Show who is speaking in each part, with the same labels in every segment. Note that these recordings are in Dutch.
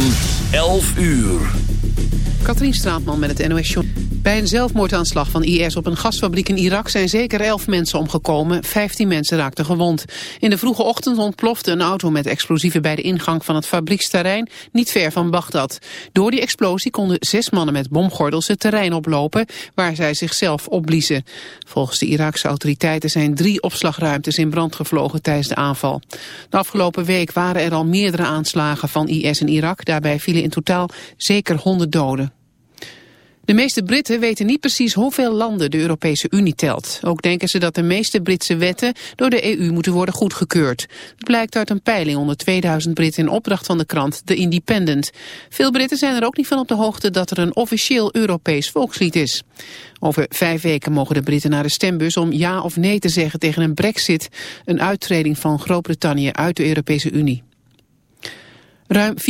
Speaker 1: van 11 uur.
Speaker 2: Katrien Straatman met het NOS Show. Bij een zelfmoordaanslag van IS op een gasfabriek in Irak zijn zeker 11 mensen omgekomen. 15 mensen raakten gewond. In de vroege ochtend ontplofte een auto met explosieven bij de ingang van het fabrieksterrein niet ver van Bagdad. Door die explosie konden zes mannen met bomgordels het terrein oplopen waar zij zichzelf opbliezen. Volgens de Iraakse autoriteiten zijn drie opslagruimtes in brand gevlogen tijdens de aanval. De afgelopen week waren er al meerdere aanslagen van IS in Irak. Daarbij vielen in totaal zeker 100 doden. De meeste Britten weten niet precies hoeveel landen de Europese Unie telt. Ook denken ze dat de meeste Britse wetten door de EU moeten worden goedgekeurd. Het blijkt uit een peiling onder 2000 Britten in opdracht van de krant The Independent. Veel Britten zijn er ook niet van op de hoogte dat er een officieel Europees volkslied is. Over vijf weken mogen de Britten naar de stembus om ja of nee te zeggen tegen een brexit, een uittreding van Groot-Brittannië uit de Europese Unie. Ruim 4,2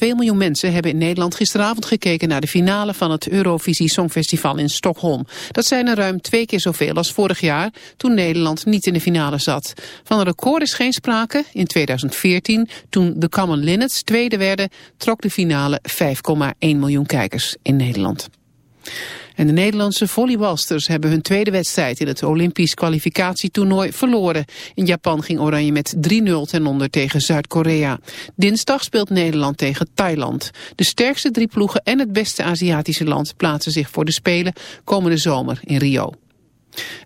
Speaker 2: miljoen mensen hebben in Nederland gisteravond gekeken naar de finale van het Eurovisie Songfestival in Stockholm. Dat zijn er ruim twee keer zoveel als vorig jaar, toen Nederland niet in de finale zat. Van een record is geen sprake. In 2014, toen de Common Linnets tweede werden, trok de finale 5,1 miljoen kijkers in Nederland. En de Nederlandse volleybalsters hebben hun tweede wedstrijd in het Olympisch kwalificatietoernooi verloren. In Japan ging Oranje met 3-0 ten onder tegen Zuid-Korea. Dinsdag speelt Nederland tegen Thailand. De sterkste drie ploegen en het beste Aziatische land plaatsen zich voor de Spelen komende zomer in Rio.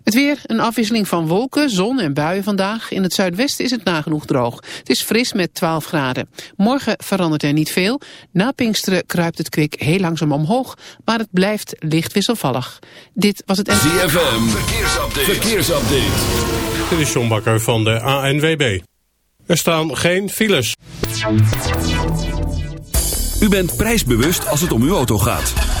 Speaker 2: Het weer, een afwisseling van wolken, zon en buien vandaag. In het zuidwesten is het nagenoeg droog. Het is fris met 12 graden. Morgen verandert er niet veel. Na Pinksteren kruipt het kwik heel langzaam omhoog, maar het blijft licht wisselvallig. Dit was het...
Speaker 1: ZFM, verkeersupdate. verkeersupdate.
Speaker 3: Dit is John Bakker van de ANWB. Er staan geen files.
Speaker 1: U bent prijsbewust als het om uw auto gaat.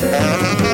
Speaker 4: Música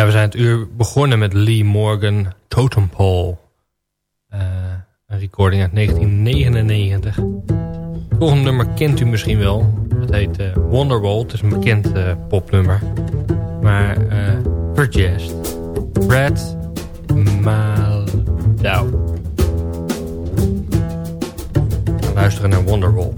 Speaker 5: Ja, we zijn het uur begonnen met Lee Morgan Totem Pole. Uh, een recording uit 1999. Het volgende nummer kent u misschien wel. Het heet uh, Wonderwall. Het is een bekend uh, popnummer. Maar verjazzed. Brad. We luisteren naar Wonderwall.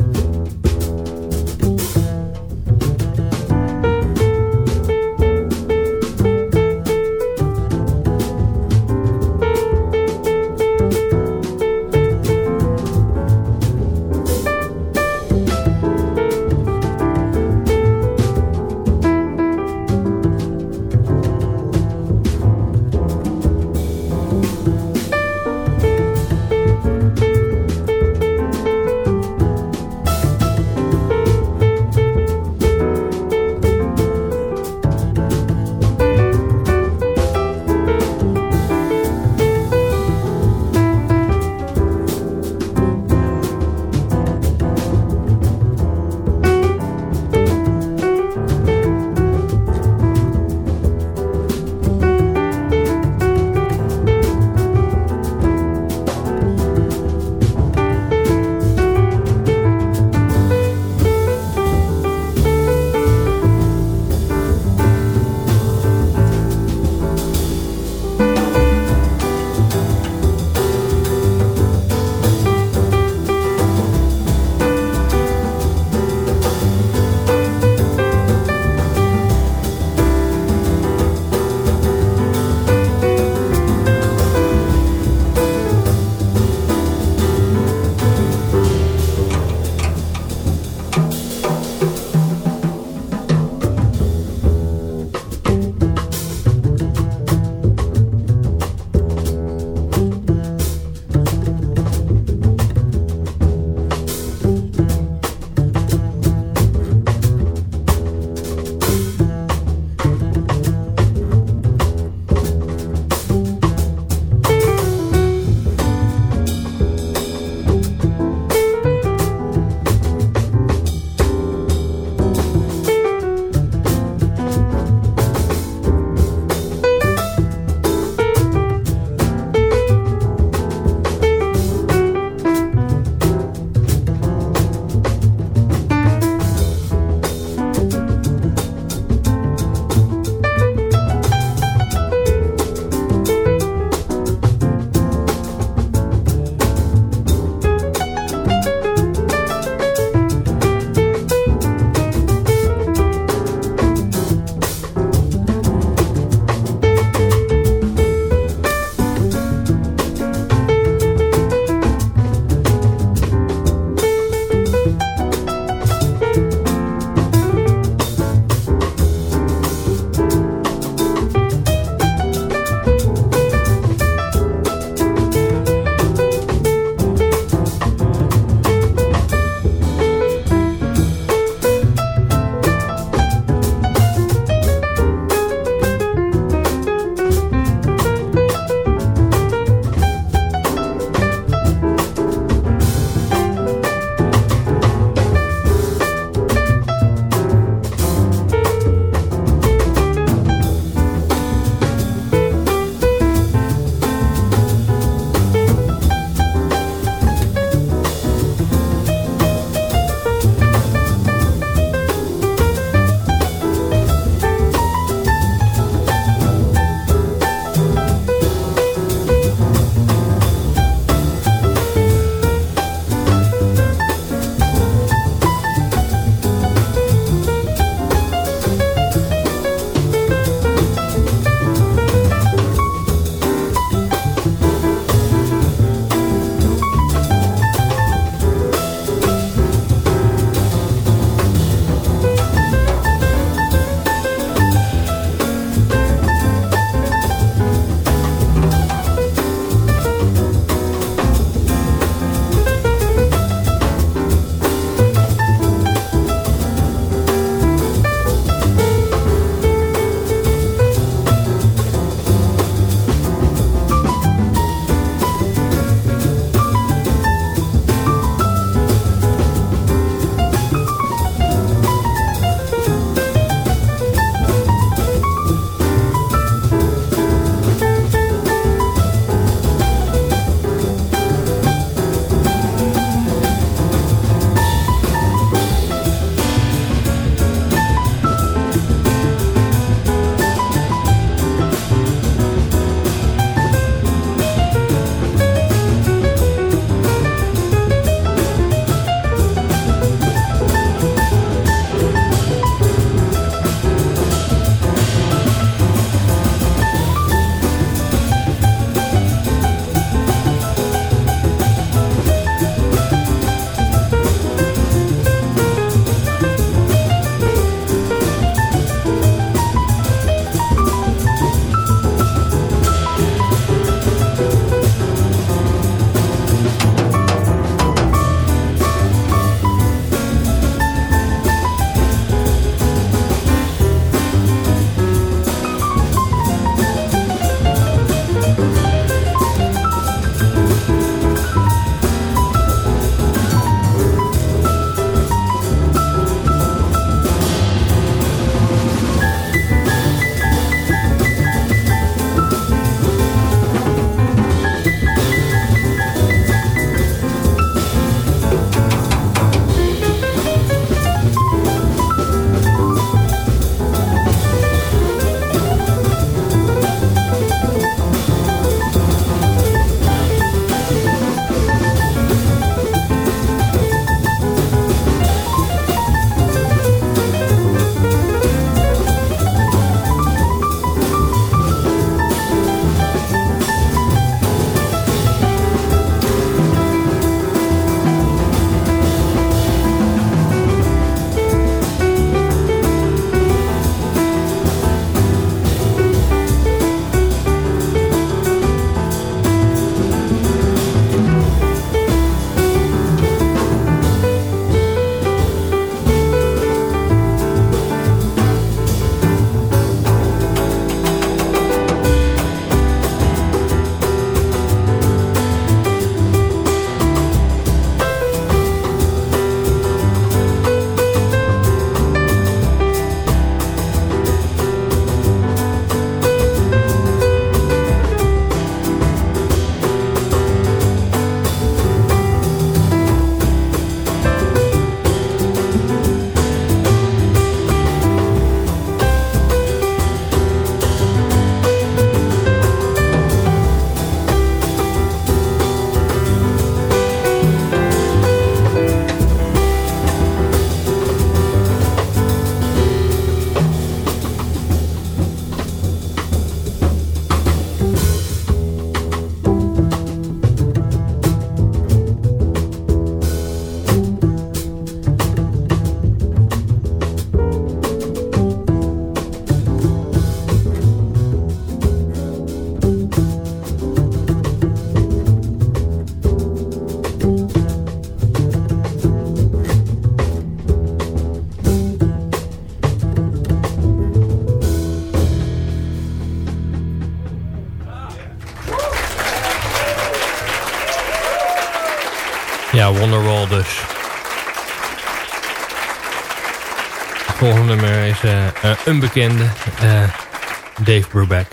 Speaker 5: Is uh, uh, Unbekende. Uh, Dave Brubeck.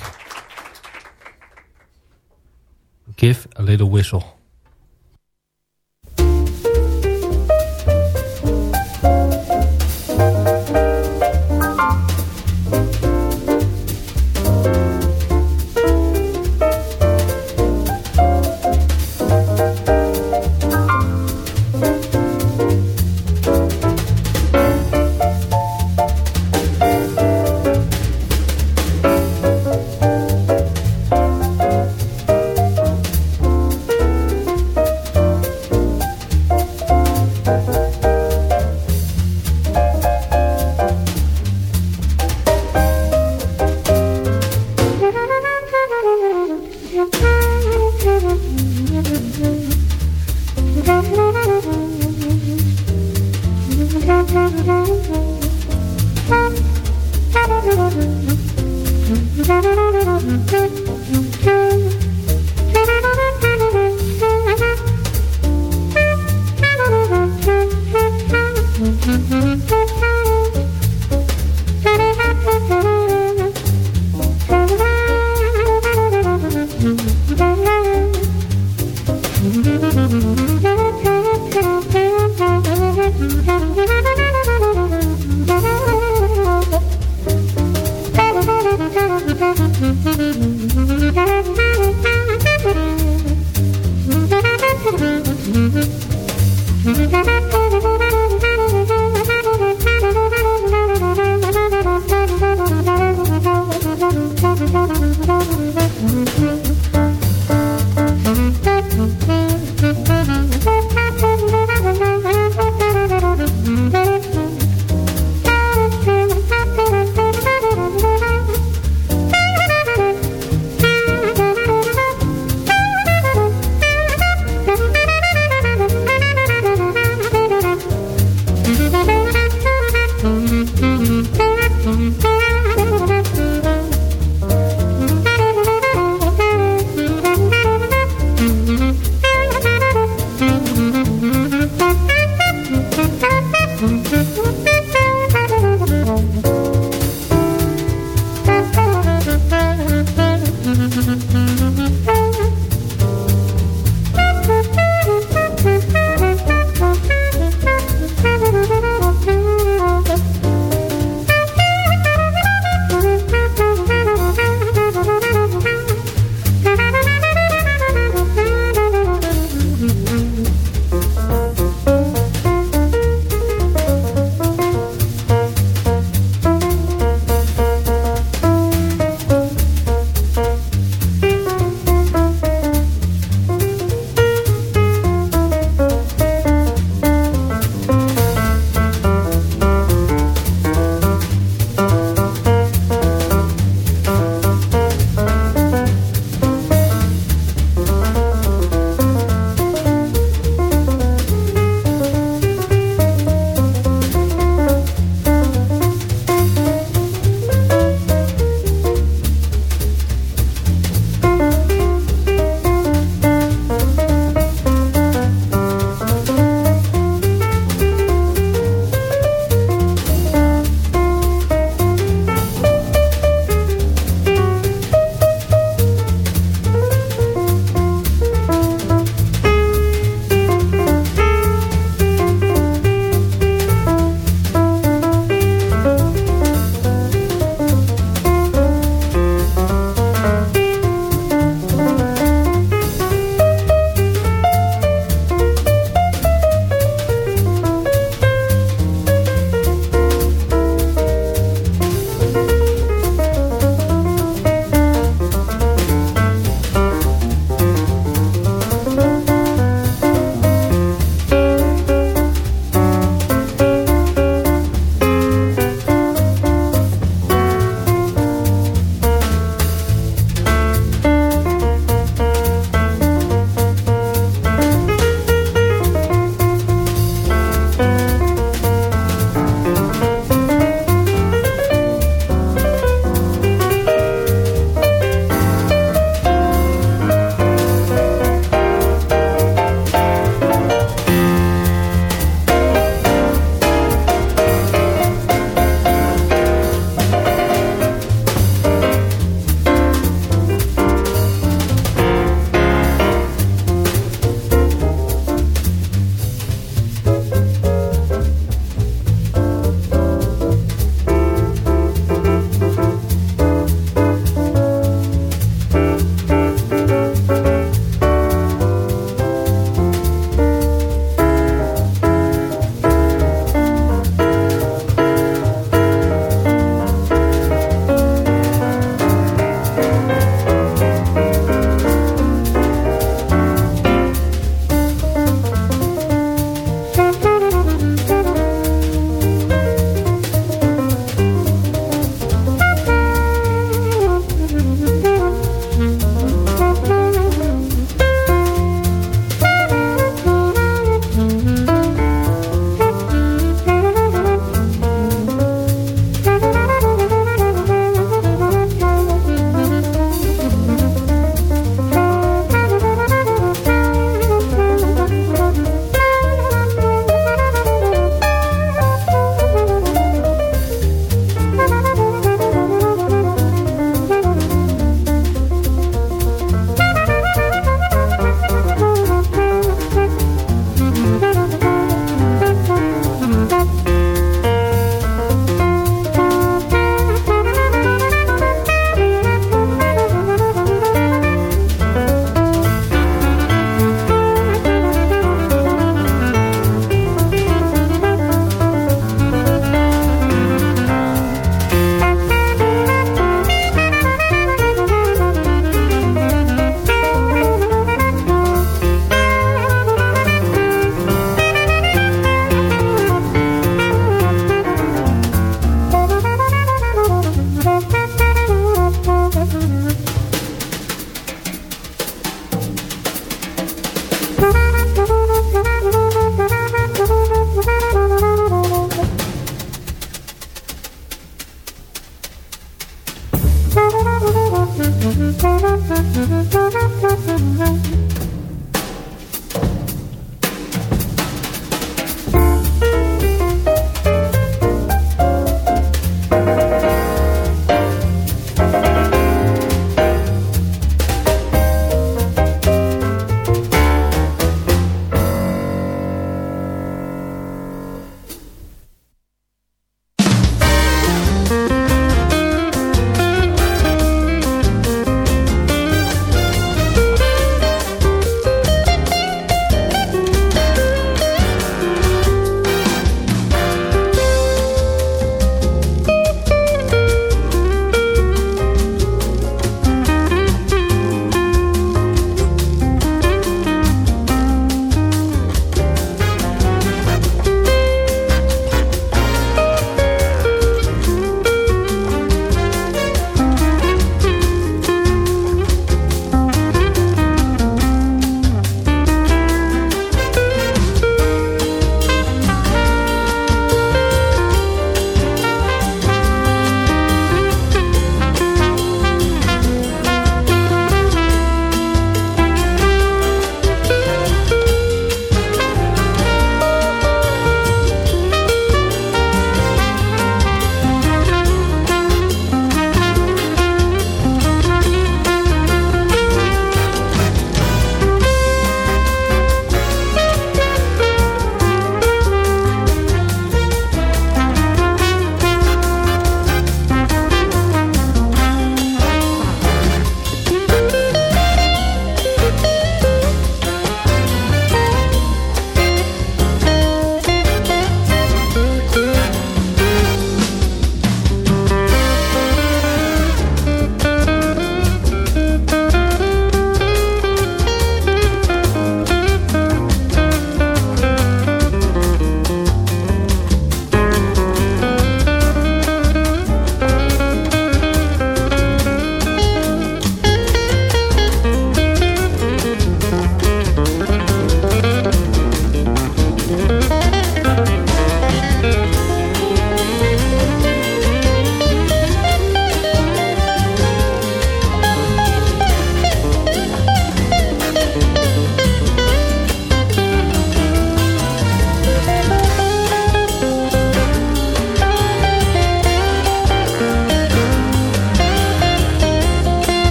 Speaker 5: Give a little whistle.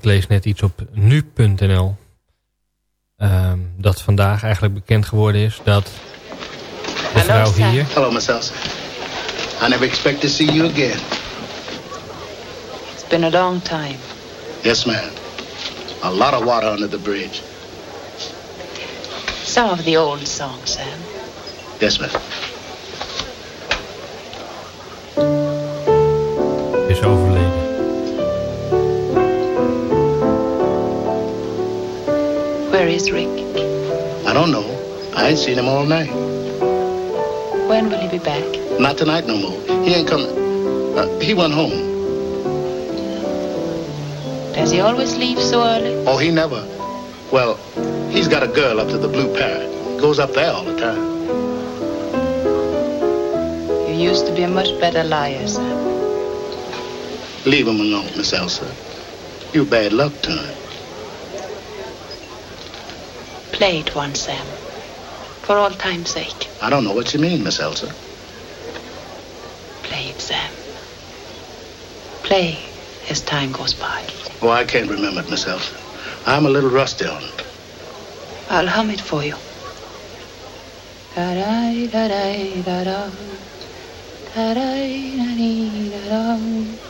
Speaker 5: Ik lees net iets op nu.nl. Ehm, dat vandaag eigenlijk bekend geworden is dat de vrouw hier...
Speaker 6: Hello, Miss Elsa. I never expect to see you again.
Speaker 7: It's been a long time.
Speaker 6: Yes, ma'am. A lot of water under the bridge.
Speaker 7: Some of the old songs, Sam.
Speaker 6: Yes, ma'am.
Speaker 5: Is
Speaker 7: Rick?
Speaker 6: I don't know. I ain't seen him all night.
Speaker 7: When will he be back?
Speaker 6: Not tonight no more. He ain't coming. Uh, he went home.
Speaker 7: Does he always leave so early?
Speaker 6: Oh, he never. Well, he's got a girl up to the Blue Parrot. Goes up there all the time.
Speaker 7: You used to be a much better liar, Sam.
Speaker 6: Leave him alone, Miss Elsa. You bad luck to him.
Speaker 7: Play it once, Sam. For all time's sake.
Speaker 6: I don't know what you mean, Miss Elsa.
Speaker 7: Play it, Sam. Play as time goes by.
Speaker 6: Oh, I can't remember it, Miss Elsa. I'm a little rusty on it.
Speaker 7: I'll hum it for you. Da-da-da-da-da-da. Da-da-da-da-da-da.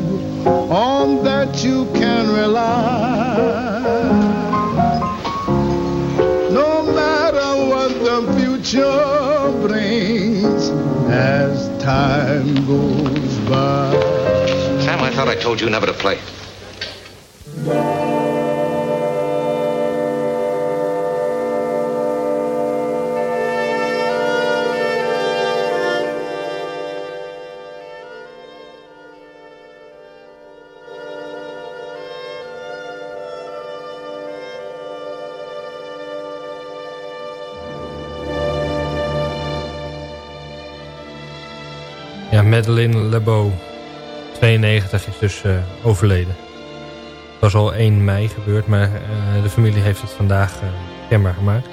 Speaker 8: On that you can rely. No matter what the future brings as time goes by.
Speaker 9: Sam, I thought I told you never to play.
Speaker 5: Madeleine Lebeau, 92, is dus eh, overleden. Het was al 1 mei gebeurd, maar eh, de familie heeft het vandaag eh, kenbaar gemaakt.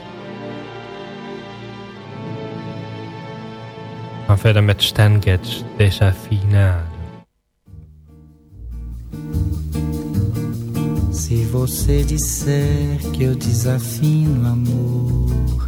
Speaker 5: We gaan verder met Stan Getz, Desafinado.
Speaker 10: Se você disser que eu desafino amor,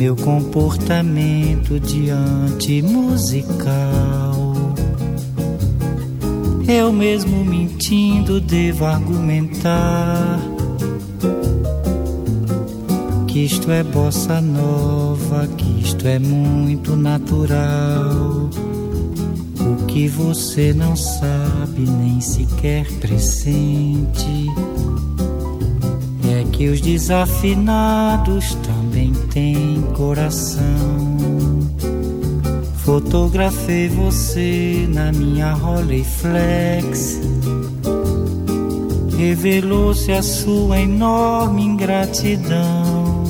Speaker 10: meu comportamento diante musical, eu mesmo mentindo devo argumentar que isto é bossa nova, que isto é muito natural. O que você não sabe nem sequer pressente que os desafinados também têm coração. Fotografei você na minha Rolleiflex. Revelou-se a sua enorme ingratidão.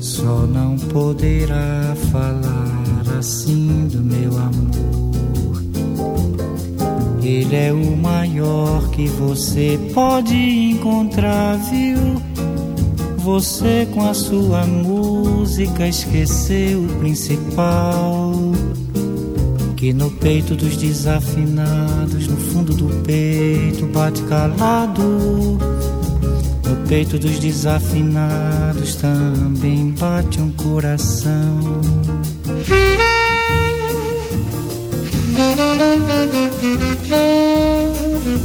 Speaker 10: Só não poderá falar assim do meu amor. Ele é o maior que você pode encontrar, viu? Você com a sua música esqueceu o principal. Que no peito dos desafinados, no fundo do peito, bate calado. No peito dos desafinados também bate um coração.
Speaker 5: Thank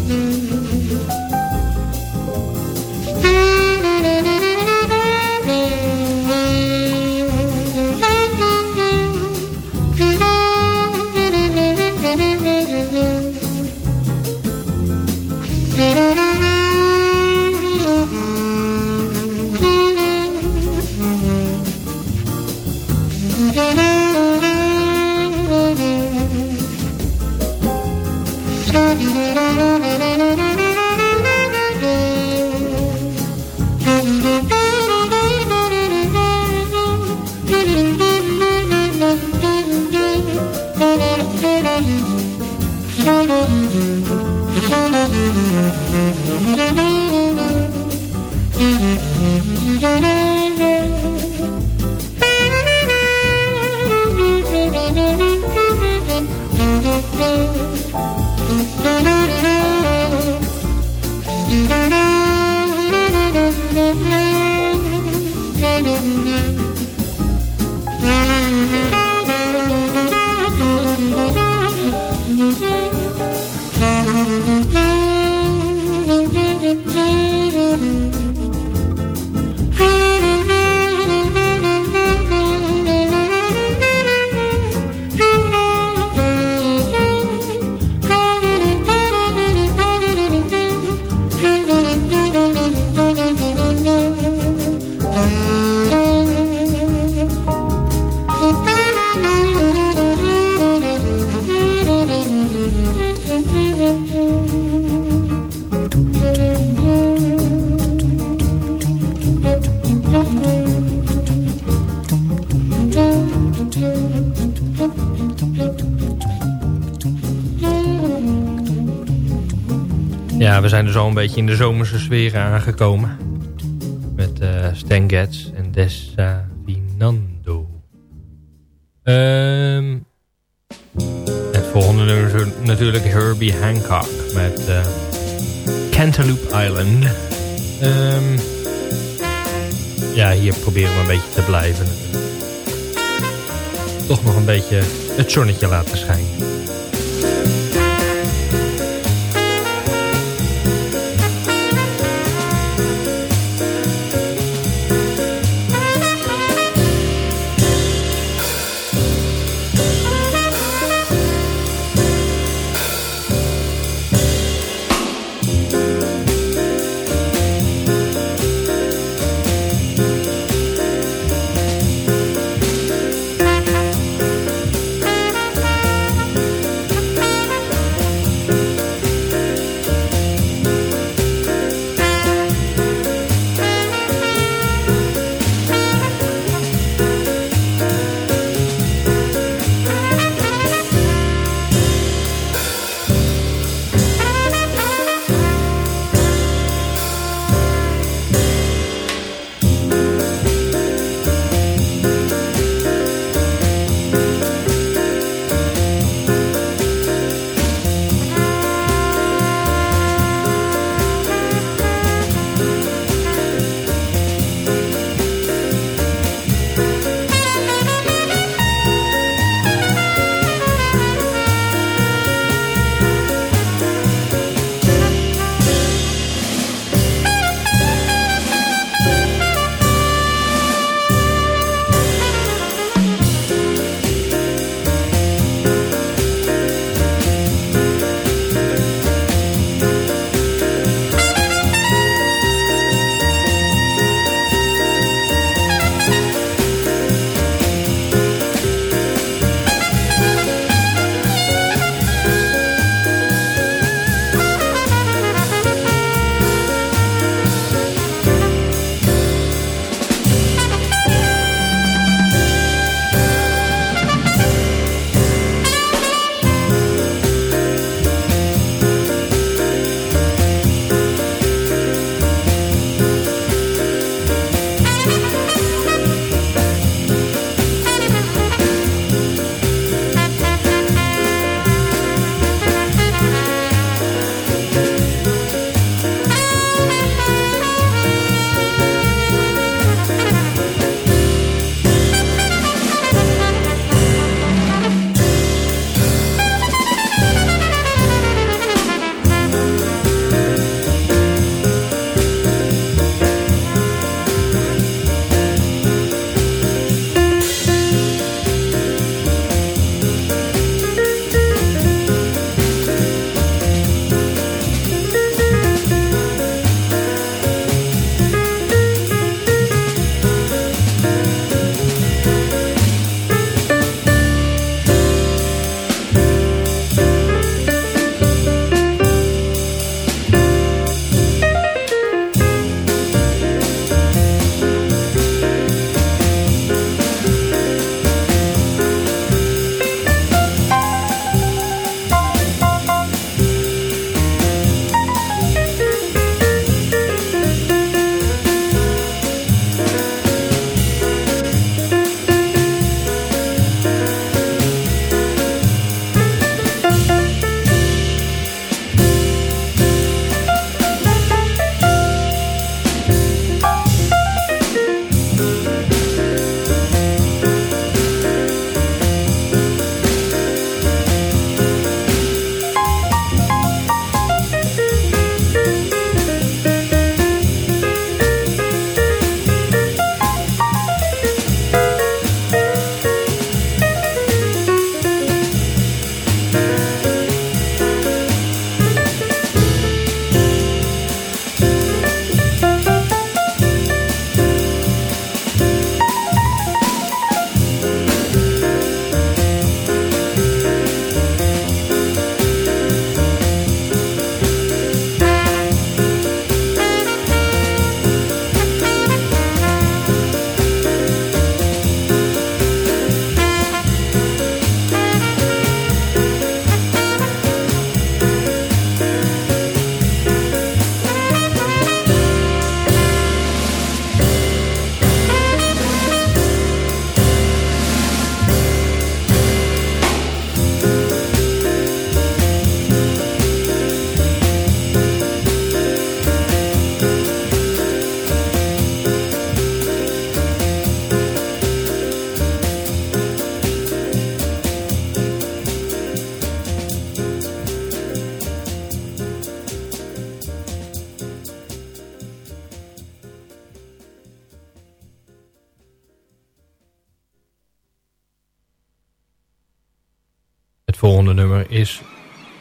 Speaker 5: you. Al een beetje in de zomerse sfeer aangekomen. Met uh, Stan en Desavinando. Ehm het volgende nummer is natuurlijk Herbie Hancock met uh, Cantaloupe Island. Ehm ja, hier proberen we een beetje te blijven. Toch nog een beetje het zonnetje laten schijnen.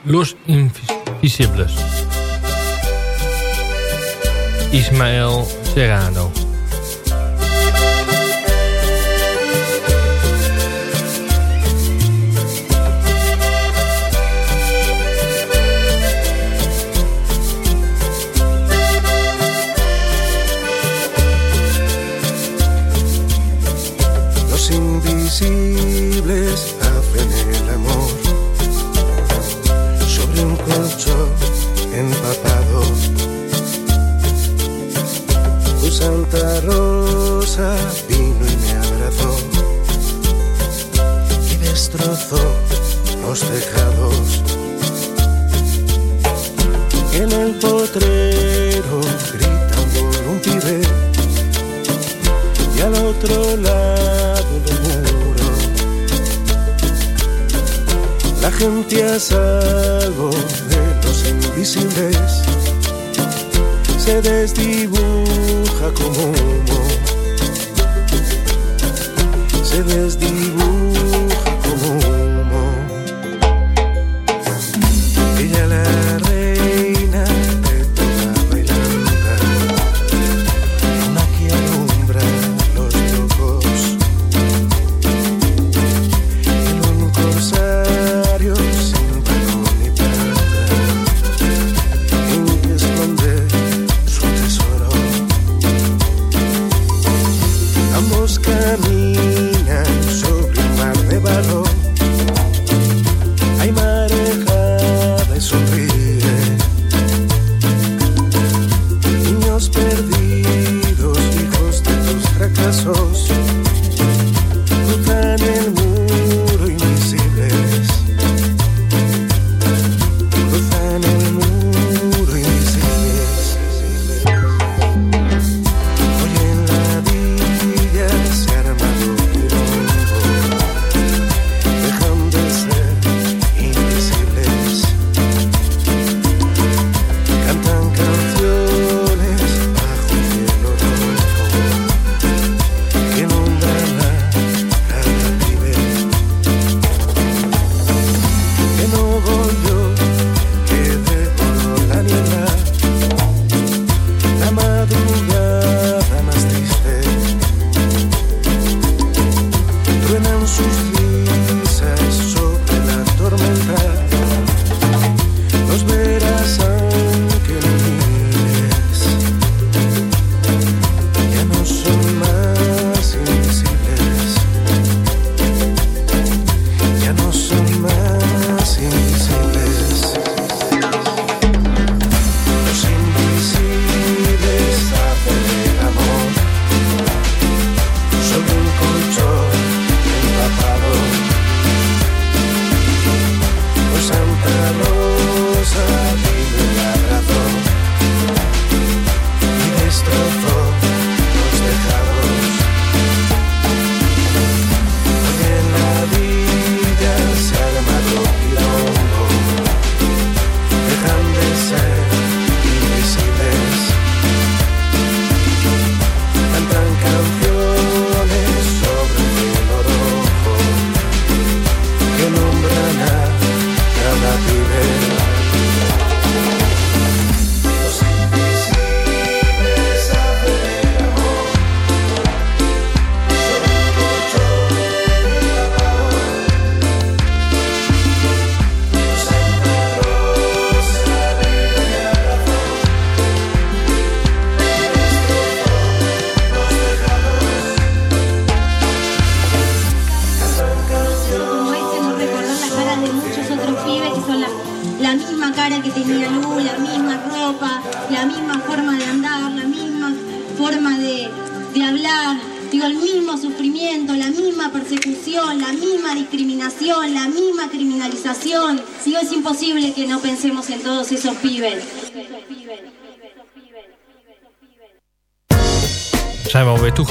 Speaker 5: Los Invisibles. Ismael Serrano.
Speaker 11: gente a salvo de los invisibles se desdibuja como se desdibuja.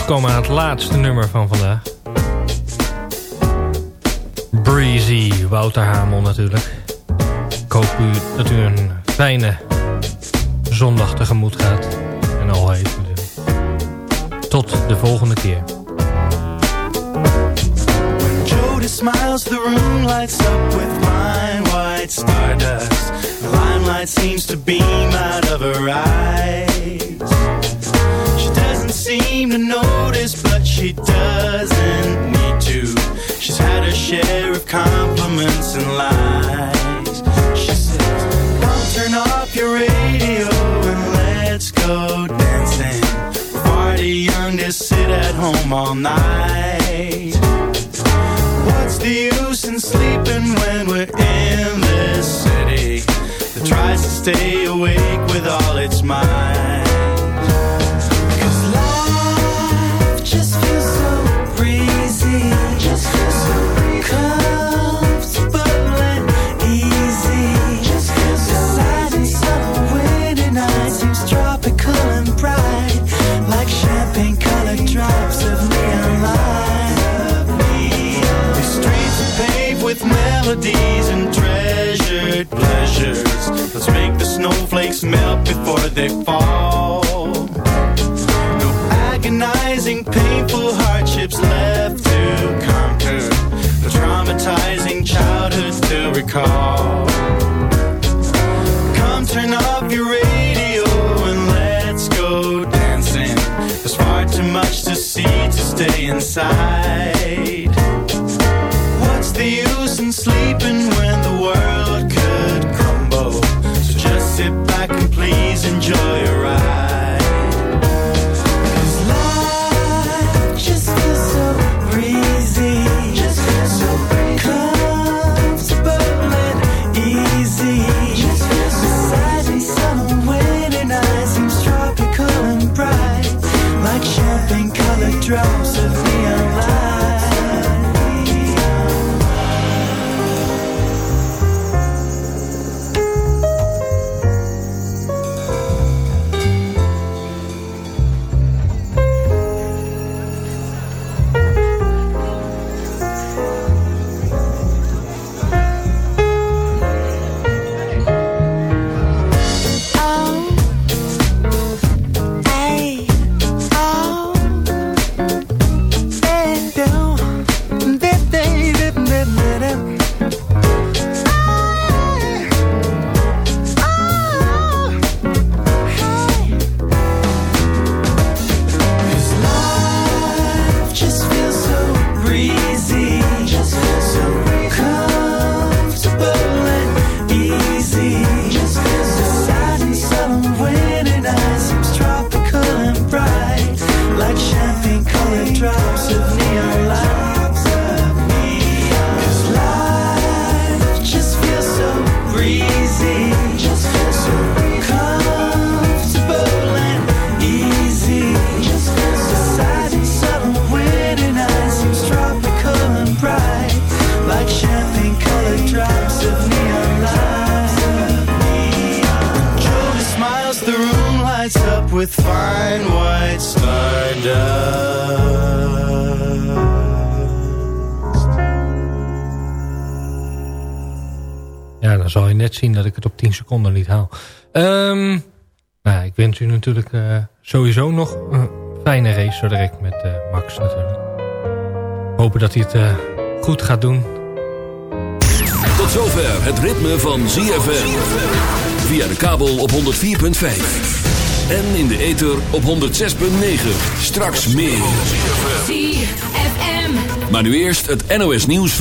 Speaker 5: komen aan het laatste nummer van vandaag. Breezy, Wouter Hamel natuurlijk. Ik hoop u dat u een fijne zondag tegemoet gaat. En al heeft natuurlijk. Tot de volgende keer.
Speaker 12: smiles, the room lights up with fine white stardust. The limelight seems to beam out of her eyes. Doesn't seem to notice, but she doesn't need to. She's had her share of compliments and lies. She says, Don't turn off your radio and let's go dancing. Far too young to sit at home all night. What's the use in sleeping when we're in this city that tries to stay awake with all its might? Snowflakes melt before they fall. No agonizing, painful hardships left to conquer. No traumatizing childhoods to recall. Come turn off your radio and let's go dancing. There's far too much to see to stay inside.
Speaker 5: U natuurlijk eh, sowieso nog een fijne race zo direct met eh, Max natuurlijk. Hopen dat hij het eh, goed gaat doen.
Speaker 1: Tot zover het ritme van ZFM. Via de kabel op 104.5. En in de ether op 106.9. Straks meer.
Speaker 4: ZFM.
Speaker 1: Maar nu eerst het NOS nieuws van...